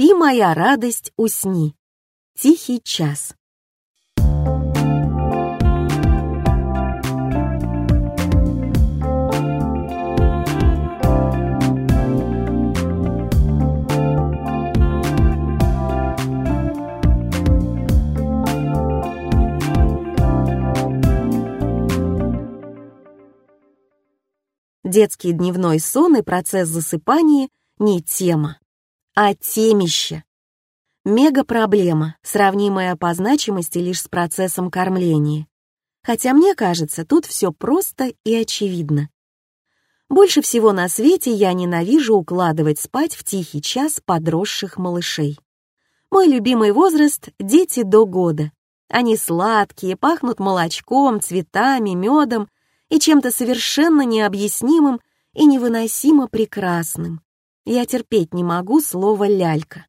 Спи, моя радость, усни. Тихий час. Детский дневной сон и процесс засыпания не тема, а темище. Мега-проблема, сравнимая по значимости лишь с процессом кормления. Хотя мне кажется, тут все просто и очевидно. Больше всего на свете я ненавижу укладывать спать в тихий час подросших малышей. Мой любимый возраст — дети до года. Они сладкие, пахнут молочком, цветами, медом и чем-то совершенно необъяснимым и невыносимо прекрасным. Я терпеть не могу слово «лялька».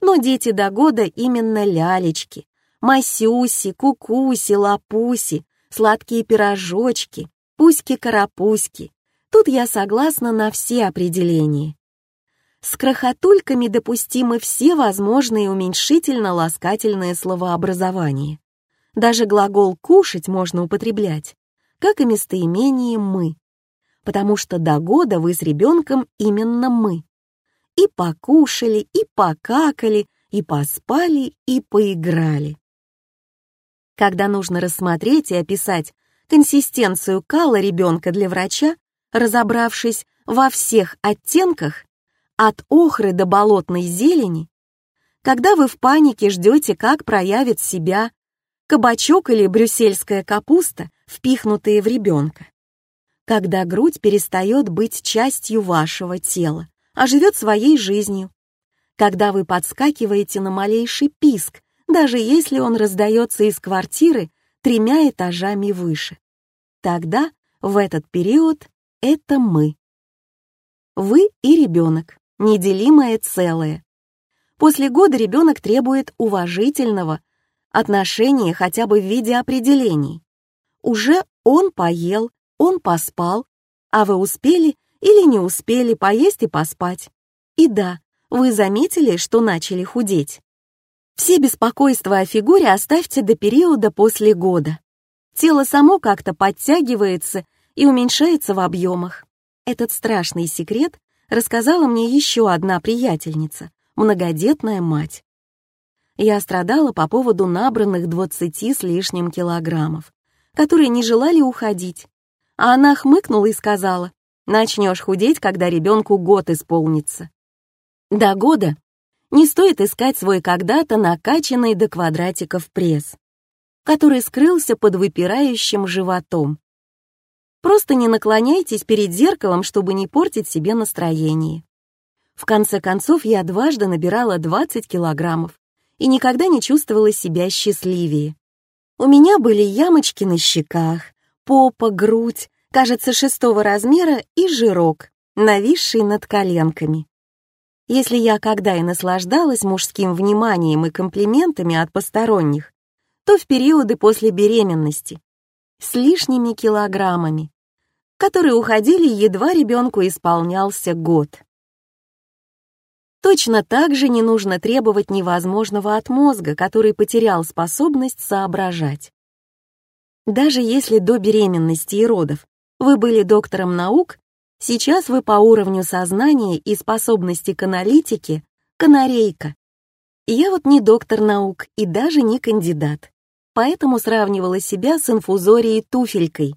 Но дети до года именно лялечки. Масюси, кукуси, лапуси, сладкие пирожочки, пуськи-карапуськи. Тут я согласна на все определения. С крохотульками допустимы все возможные уменьшительно-ласкательные словообразования. Даже глагол «кушать» можно употреблять как и местоимение «мы», потому что до года вы с ребенком именно мы. И покушали, и покакали, и поспали, и поиграли. Когда нужно рассмотреть и описать консистенцию кала ребенка для врача, разобравшись во всех оттенках, от охры до болотной зелени, когда вы в панике ждете, как проявит себя кабачок или брюссельская капуста, впихнутые в ребенка. Когда грудь перестает быть частью вашего тела, а живет своей жизнью. Когда вы подскакиваете на малейший писк, даже если он раздается из квартиры тремя этажами выше. Тогда, в этот период, это мы. Вы и ребенок, неделимое целое. После года ребенок требует уважительного отношения хотя бы в виде определений. Уже он поел, он поспал, а вы успели или не успели поесть и поспать. И да, вы заметили, что начали худеть. Все беспокойства о фигуре оставьте до периода после года. Тело само как-то подтягивается и уменьшается в объемах. Этот страшный секрет рассказала мне еще одна приятельница, многодетная мать. Я страдала по поводу набранных 20 с лишним килограммов которые не желали уходить. А она хмыкнула и сказала, начнешь худеть, когда ребенку год исполнится. До года не стоит искать свой когда-то накачанный до квадратиков пресс, который скрылся под выпирающим животом. Просто не наклоняйтесь перед зеркалом, чтобы не портить себе настроение. В конце концов, я дважды набирала 20 килограммов и никогда не чувствовала себя счастливее. У меня были ямочки на щеках, попа, грудь, кажется, шестого размера и жирок, нависший над коленками. Если я когда и наслаждалась мужским вниманием и комплиментами от посторонних, то в периоды после беременности, с лишними килограммами, которые уходили едва ребенку исполнялся год. Точно так же не нужно требовать невозможного от мозга, который потерял способность соображать. Даже если до беременности и родов вы были доктором наук, сейчас вы по уровню сознания и способности к аналитике — канарейка. Я вот не доктор наук и даже не кандидат, поэтому сравнивала себя с инфузорией туфелькой.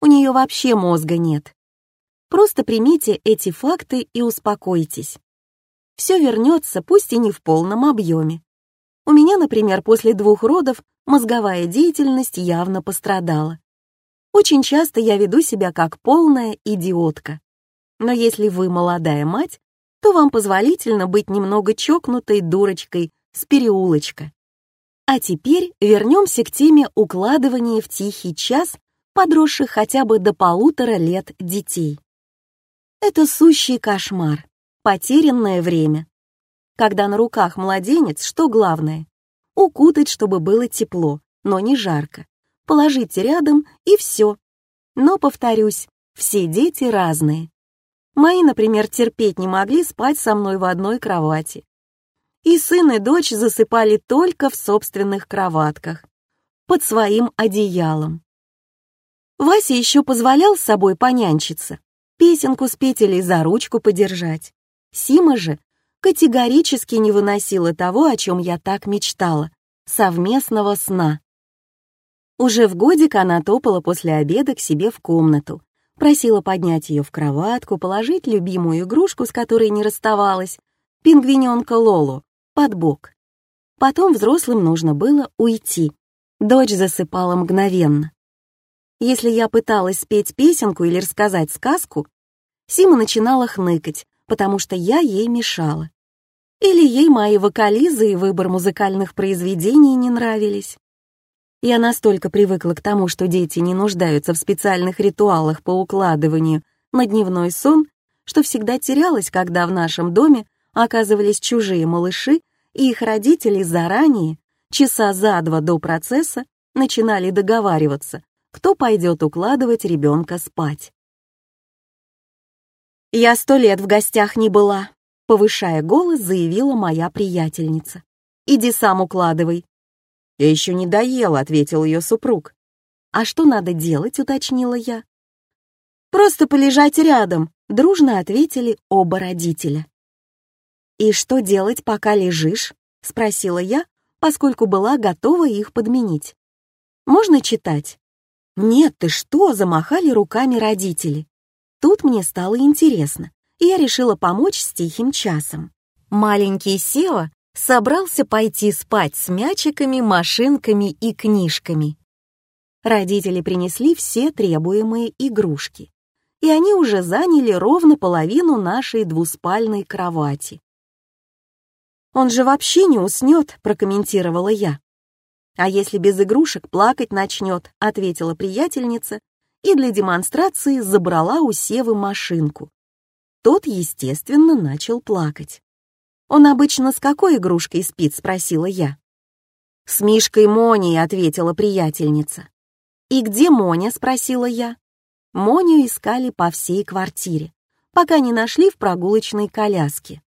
У нее вообще мозга нет. Просто примите эти факты и успокойтесь все вернется, пусть и не в полном объеме. У меня, например, после двух родов мозговая деятельность явно пострадала. Очень часто я веду себя как полная идиотка. Но если вы молодая мать, то вам позволительно быть немного чокнутой дурочкой с переулочка. А теперь вернемся к теме укладывания в тихий час подросших хотя бы до полутора лет детей. Это сущий кошмар потерянное время. Когда на руках младенец, что главное? Укутать, чтобы было тепло, но не жарко. Положите рядом и все. Но, повторюсь, все дети разные. Мои, например, терпеть не могли спать со мной в одной кровати. и сын и дочь засыпали только в собственных кроватках, под своим одеялом. Вася еще позволял с собой понянчиться, песенку спеть или за ручку подержать. Сима же категорически не выносила того, о чем я так мечтала — совместного сна. Уже в годик она топала после обеда к себе в комнату, просила поднять ее в кроватку, положить любимую игрушку, с которой не расставалась, пингвиненка Лолу, под бок. Потом взрослым нужно было уйти. Дочь засыпала мгновенно. Если я пыталась спеть песенку или рассказать сказку, Сима начинала хныкать, потому что я ей мешала. Или ей мои вокализы и выбор музыкальных произведений не нравились. Я настолько привыкла к тому, что дети не нуждаются в специальных ритуалах по укладыванию на дневной сон, что всегда терялась, когда в нашем доме оказывались чужие малыши, и их родители заранее, часа за два до процесса, начинали договариваться, кто пойдет укладывать ребенка спать. «Я сто лет в гостях не была», — повышая голос, заявила моя приятельница. «Иди сам укладывай». «Я еще не доела», — ответил ее супруг. «А что надо делать?» — уточнила я. «Просто полежать рядом», — дружно ответили оба родителя. «И что делать, пока лежишь?» — спросила я, поскольку была готова их подменить. «Можно читать?» «Нет, ты что?» — замахали руками родители. Тут мне стало интересно, и я решила помочь с тихим часом. Маленький Сева собрался пойти спать с мячиками, машинками и книжками. Родители принесли все требуемые игрушки, и они уже заняли ровно половину нашей двуспальной кровати. «Он же вообще не уснет», — прокомментировала я. «А если без игрушек плакать начнет», — ответила приятельница и для демонстрации забрала у Севы машинку. Тот, естественно, начал плакать. «Он обычно с какой игрушкой спит?» — спросила я. «С Мишкой Моней», — ответила приятельница. «И где Моня?» — спросила я. Моню искали по всей квартире, пока не нашли в прогулочной коляске.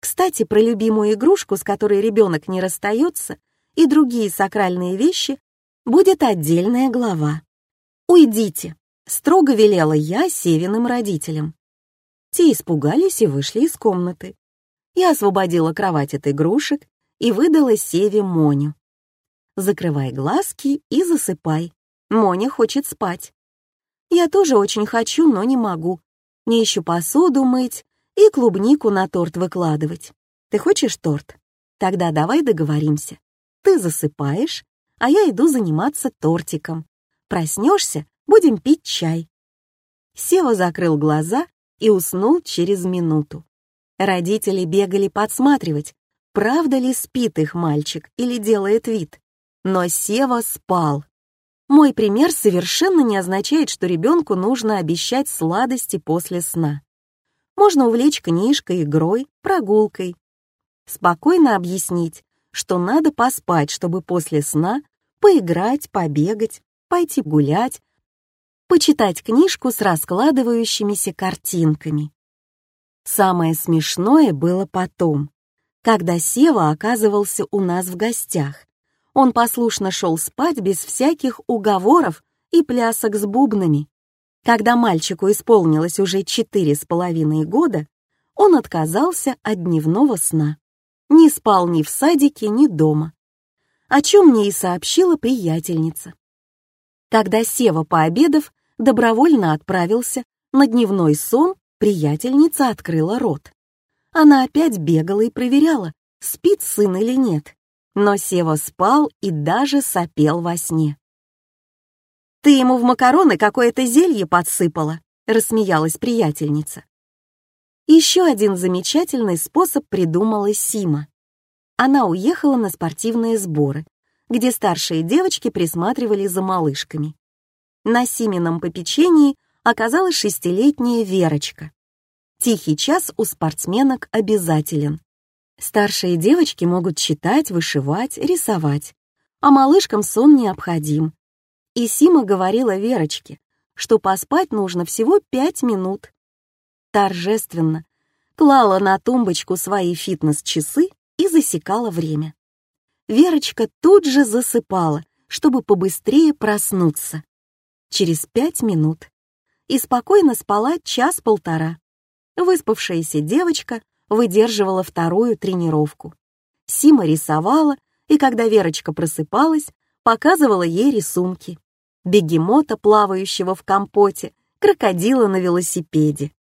Кстати, про любимую игрушку, с которой ребенок не расстается, и другие сакральные вещи будет отдельная глава. «Уйдите!» — строго велела я Севиным родителям. Те испугались и вышли из комнаты. Я освободила кровать от игрушек и выдала Севе Моню. «Закрывай глазки и засыпай. Моня хочет спать. Я тоже очень хочу, но не могу. Мне еще посуду мыть и клубнику на торт выкладывать. Ты хочешь торт? Тогда давай договоримся. Ты засыпаешь, а я иду заниматься тортиком. Проснешься, будем пить чай». Сева закрыл глаза и уснул через минуту. Родители бегали подсматривать, правда ли спит их мальчик или делает вид. Но Сева спал. Мой пример совершенно не означает, что ребенку нужно обещать сладости после сна. Можно увлечь книжкой, игрой, прогулкой. Спокойно объяснить, что надо поспать, чтобы после сна поиграть, побегать, пойти гулять, почитать книжку с раскладывающимися картинками. Самое смешное было потом, когда Сева оказывался у нас в гостях. Он послушно шел спать без всяких уговоров и плясок с бубнами. Когда мальчику исполнилось уже четыре с половиной года, он отказался от дневного сна не спал ни в садике, ни дома. О чем мне и сообщила приятельница. Когда Сева, пообедав, добровольно отправился на дневной сон, приятельница открыла рот. Она опять бегала и проверяла, спит сын или нет. Но Сева спал и даже сопел во сне. «Ты ему в макароны какое-то зелье подсыпала», — рассмеялась приятельница. Еще один замечательный способ придумала Сима. Она уехала на спортивные сборы, где старшие девочки присматривали за малышками. На Симином попечении оказалась шестилетняя Верочка. Тихий час у спортсменок обязателен. Старшие девочки могут читать, вышивать, рисовать, а малышкам сон необходим. И Сима говорила Верочке, что поспать нужно всего пять минут, торжественно клала на тумбочку свои фитнес-часы и засекала время. Верочка тут же засыпала, чтобы побыстрее проснуться. Через пять минут. И спокойно спала час-полтора. Выспавшаяся девочка выдерживала вторую тренировку. Сима рисовала, и когда Верочка просыпалась, показывала ей рисунки. Бегемота, плавающего в компоте, крокодила на велосипеде.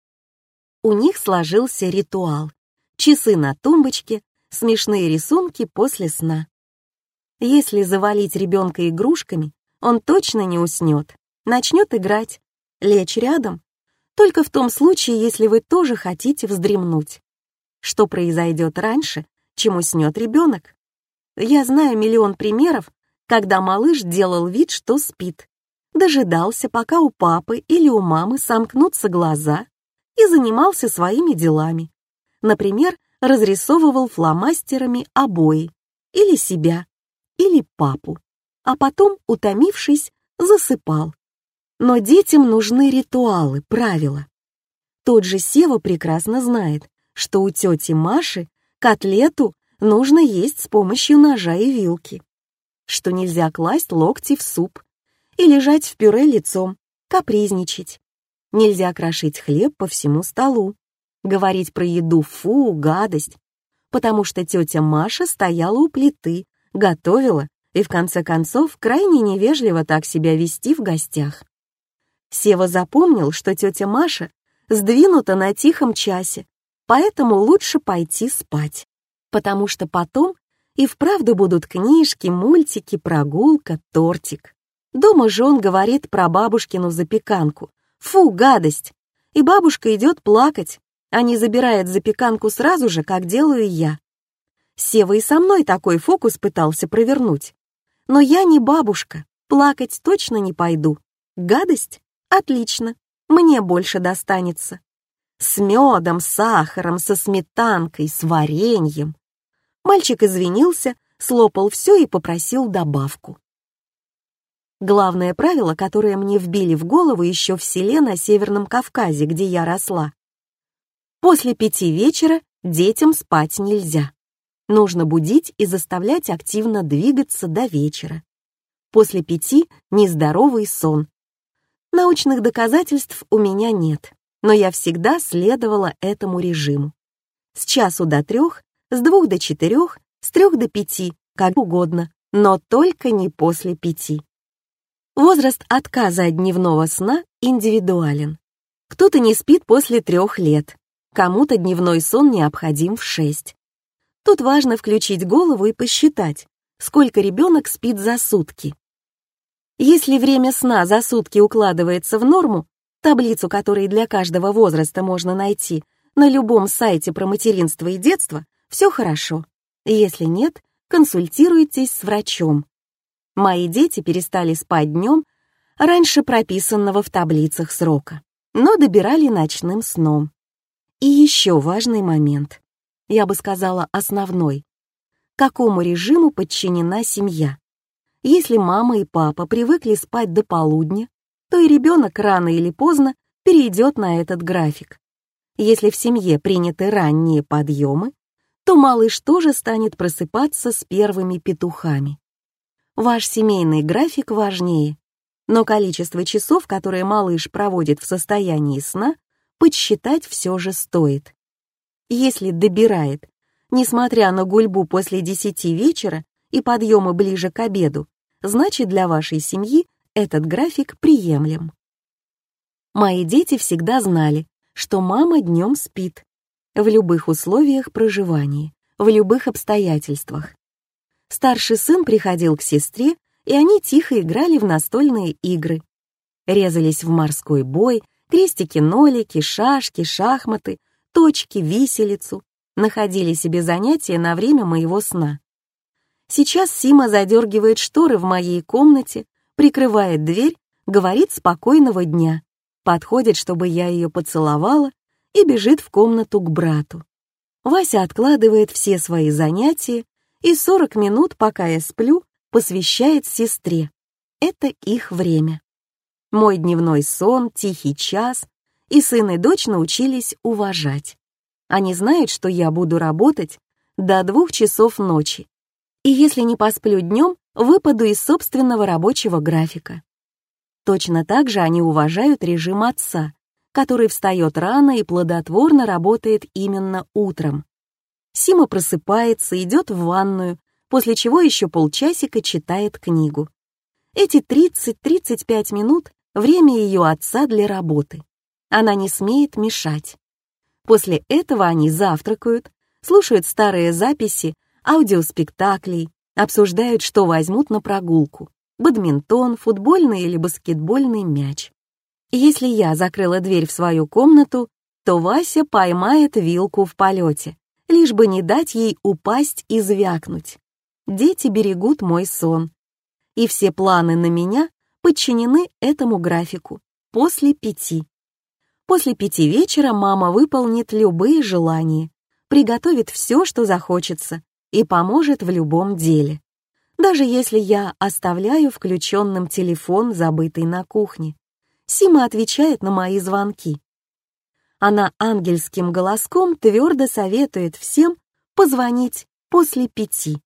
У них сложился ритуал. Часы на тумбочке, смешные рисунки после сна. Если завалить ребенка игрушками, он точно не уснет, начнет играть, лечь рядом, только в том случае, если вы тоже хотите вздремнуть. Что произойдет раньше, чем уснет ребенок? Я знаю миллион примеров, когда малыш делал вид, что спит, дожидался, пока у папы или у мамы сомкнутся глаза и занимался своими делами. Например, разрисовывал фломастерами обои или себя, или папу, а потом, утомившись, засыпал. Но детям нужны ритуалы, правила. Тот же Сева прекрасно знает, что у тети Маши котлету нужно есть с помощью ножа и вилки, что нельзя класть локти в суп и лежать в пюре лицом, капризничать. Нельзя крошить хлеб по всему столу, говорить про еду «фу, гадость», потому что тетя Маша стояла у плиты, готовила и в конце концов крайне невежливо так себя вести в гостях. Сева запомнил, что тетя Маша сдвинута на тихом часе, поэтому лучше пойти спать, потому что потом и вправду будут книжки, мультики, прогулка, тортик. Дома же говорит про бабушкину запеканку. Фу, гадость! И бабушка идет плакать, а не забирает запеканку сразу же, как делаю я. Сева и со мной такой фокус пытался провернуть. Но я не бабушка, плакать точно не пойду. Гадость? Отлично, мне больше достанется. С медом, сахаром, со сметанкой, с вареньем. Мальчик извинился, слопал все и попросил добавку. Главное правило, которое мне вбили в голову еще в селе на Северном Кавказе, где я росла. После пяти вечера детям спать нельзя. Нужно будить и заставлять активно двигаться до вечера. После пяти — нездоровый сон. Научных доказательств у меня нет, но я всегда следовала этому режиму. С часу до трех, с двух до четырех, с трех до пяти, как угодно, но только не после пяти. Возраст отказа от дневного сна индивидуален. Кто-то не спит после трех лет, Кому-то дневной сон необходим в 6. Тут важно включить голову и посчитать, сколько ребенок спит за сутки. Если время сна за сутки укладывается в норму, таблицу которой для каждого возраста можно найти на любом сайте про материнство и детство, все хорошо. Если нет, консультируйтесь с врачом. Мои дети перестали спать днем раньше прописанного в таблицах срока, но добирали ночным сном. И еще важный момент. Я бы сказала основной. Какому режиму подчинена семья? Если мама и папа привыкли спать до полудня, то и ребенок рано или поздно перейдет на этот график. Если в семье приняты ранние подъемы, то малыш тоже станет просыпаться с первыми петухами. Ваш семейный график важнее, но количество часов, которые малыш проводит в состоянии сна, подсчитать все же стоит. Если добирает, несмотря на гульбу после десяти вечера и подъемы ближе к обеду, значит для вашей семьи этот график приемлем. Мои дети всегда знали, что мама днем спит, в любых условиях проживания, в любых обстоятельствах. Старший сын приходил к сестре, и они тихо играли в настольные игры. Резались в морской бой, Крестики-нолики, шашки, шахматы, точки, виселицу. Находили себе занятия на время моего сна. Сейчас Сима задергивает шторы в моей комнате, прикрывает дверь, говорит спокойного дня, подходит, чтобы я ее поцеловала, и бежит в комнату к брату. Вася откладывает все свои занятия и 40 минут, пока я сплю, посвящает сестре. Это их время. Мой дневной сон, тихий час, и сын и дочь научились уважать. Они знают, что я буду работать, до двух часов ночи. И если не посплю днем, выпаду из собственного рабочего графика. Точно так же они уважают режим отца, который встает рано и плодотворно работает именно утром. Сима просыпается, идет в ванную, после чего еще полчасика читает книгу. Эти 30-35 минут — время ее отца для работы. Она не смеет мешать. После этого они завтракают, слушают старые записи, аудиоспектаклей, обсуждают, что возьмут на прогулку — бадминтон, футбольный или баскетбольный мяч. Если я закрыла дверь в свою комнату, то Вася поймает вилку в полете, лишь бы не дать ей упасть и звякнуть. Дети берегут мой сон. И все планы на меня подчинены этому графику после пяти. После пяти вечера мама выполнит любые желания, приготовит все, что захочется, и поможет в любом деле. Даже если я оставляю включенным телефон, забытый на кухне. Сима отвечает на мои звонки. Она ангельским голоском твердо советует всем позвонить после пяти.